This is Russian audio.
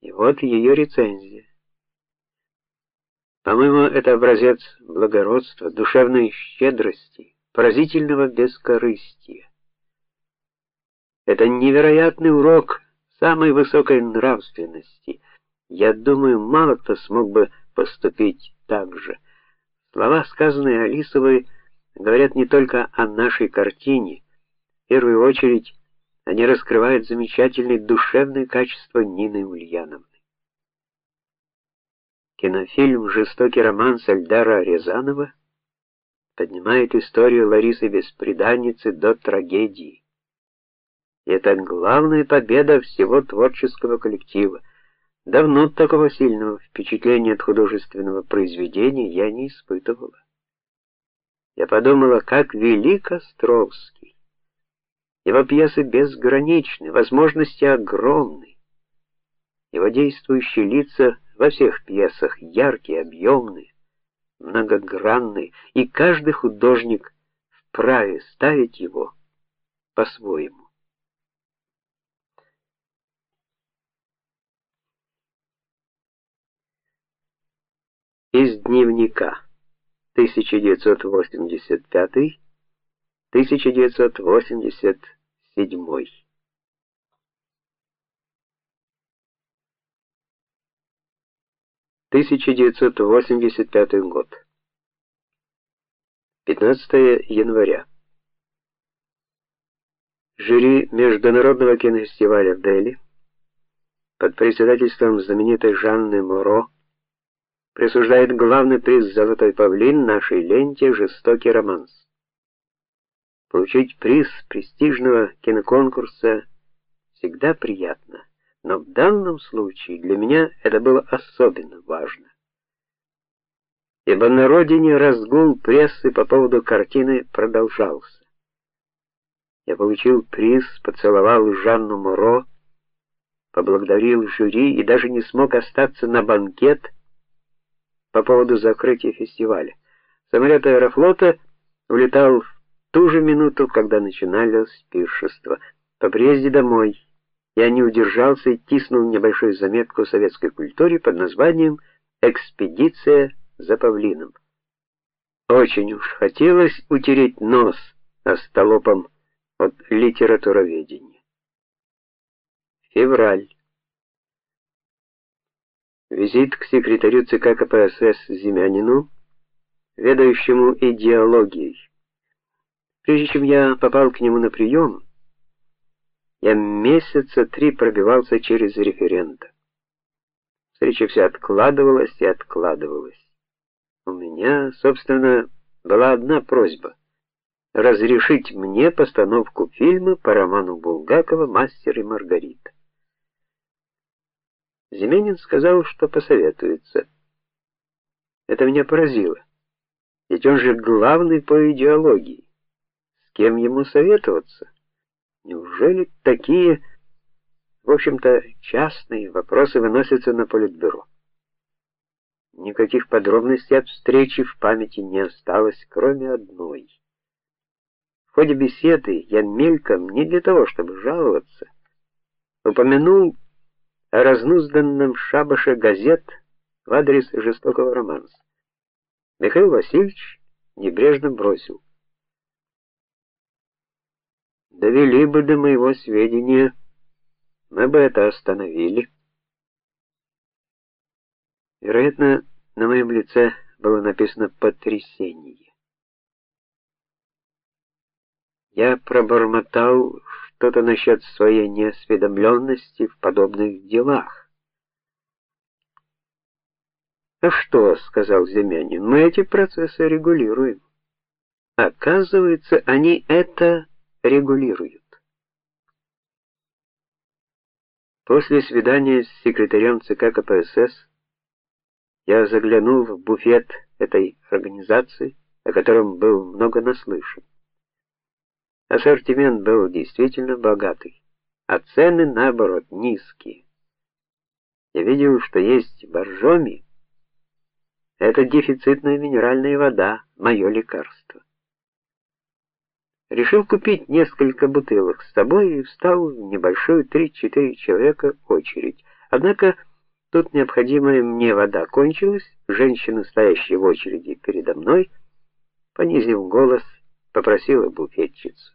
И вот ее рецензия. По-моему, это образец благородства, душевной щедрости, поразительного бескорыстия. Это невероятный урок самой высокой нравственности. Я думаю, мало кто смог бы поступить так же. Слова, сказанные Алисовой, говорят не только о нашей картине. В первую очередь, они раскрывают замечательные душевные качества Нины Ульяновны. Кинофильм Жестокий роман Сальдара Рязанова поднимает историю Ларисы Бесприданницы до трагедии. И это главная победа всего творческого коллектива. Давно такого сильного впечатления от художественного произведения я не испытывала. Я подумала, как велик Островский. Его пьесы безграничны, возможности огромны. Его действующие лица во всех пьесах яркие, объемные, многогранные, и каждый художник вправе ставить его по-своему. Из дневника 1985 1987 1985 год. 15 января. Жюри Международного кинофестиваля в Дели под председательством знаменитой Жанны Моро присуждает главный приз Золотой павлин нашей ленте Жестокий романс. Получить приз престижного киноконкурса всегда приятно, но в данном случае для меня это было особенно важно. Ибо на родине разгул прессы по поводу картины продолжался. Я получил приз, поцеловал Жанну Моро, поблагодарил жюри и даже не смог остаться на банкет по поводу закрытия фестиваля. Самолет Аэрофлота улетал в ту же минуту, когда начиналось пиршество. По приезде домой я не удержался и тиснул небольшую заметку советской культуре под названием Экспедиция за павлином. Очень уж хотелось утереть нос остолопом от литературоведения. Февраль. Визит к секретарю ЦК КПСС Зимянину, ведающему идеологией. Прежде чем я попал к нему на прием, я месяца три пробивался через референта. Встреча вся откладывалась и откладывалась. У меня, собственно, была одна просьба разрешить мне постановку фильма по роману Булгакова Мастер и Маргарита. Зименин сказал, что посоветуется. Это меня поразило. Ведь он же главный по идеологии. Кем ему советоваться? Неужели такие, в общем-то, частные вопросы выносятся на политбюро? Никаких подробностей от встречи в памяти не осталось, кроме одной. В ходе беседы я мельком, не для того, чтобы жаловаться, упомянул о разнузданном шабаше газет в адрес жестокого романса. Михаил Васильевич небрежно бросил: "Довели бы до моего сведения, мы бы это остановили". Вероятно, на моем лице было написано потрясение. Я пробормотал что-то насчет своей неосведомленности в подобных делах. "А что?" сказал Земянин. "Мы эти процессы регулируем". Оказывается, они это регулируют. После свидания с секретарем ЦК КПСС я заглянул в буфет этой организации, о котором был много наслышан. Ассортимент был действительно богатый, а цены наоборот низкие. Я видел, что есть боржоми. Это дефицитная минеральная вода, мое лекарство. Решил купить несколько бутылок с собой и встал в небольшую 3-4 человека очередь. Однако Тут необходимая мне вода кончилась, женщина, стоящая в очереди передо мной, понизив голос, попросила буфетчицу: